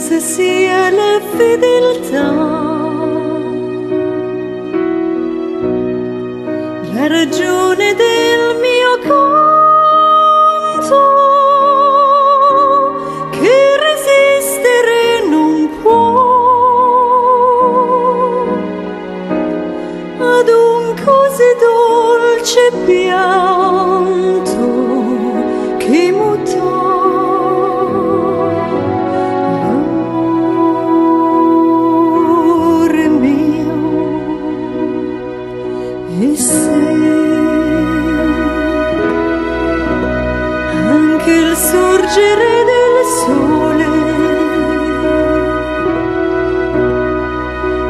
qualsiasi sia la fedeltà. La ragione del mio canto che resistere non può ad un così dolce pianto che mutò. anche il sorgere del sole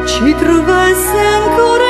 ci trovasse ancora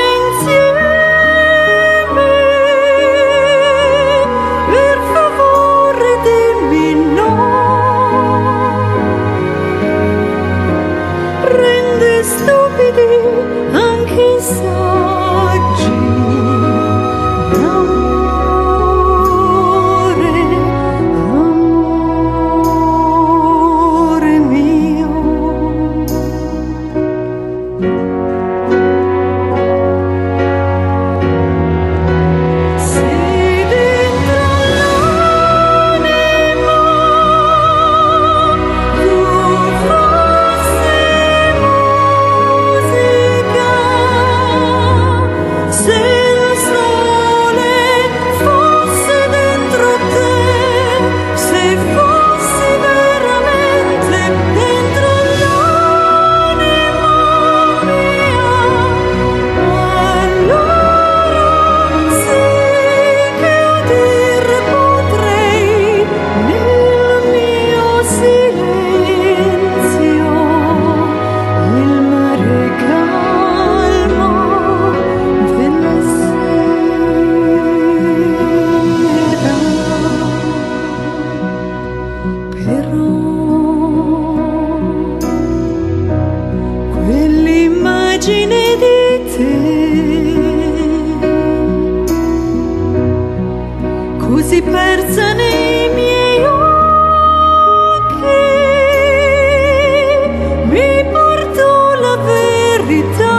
immagine di te, così persa nei miei occhi, mi porto la verità.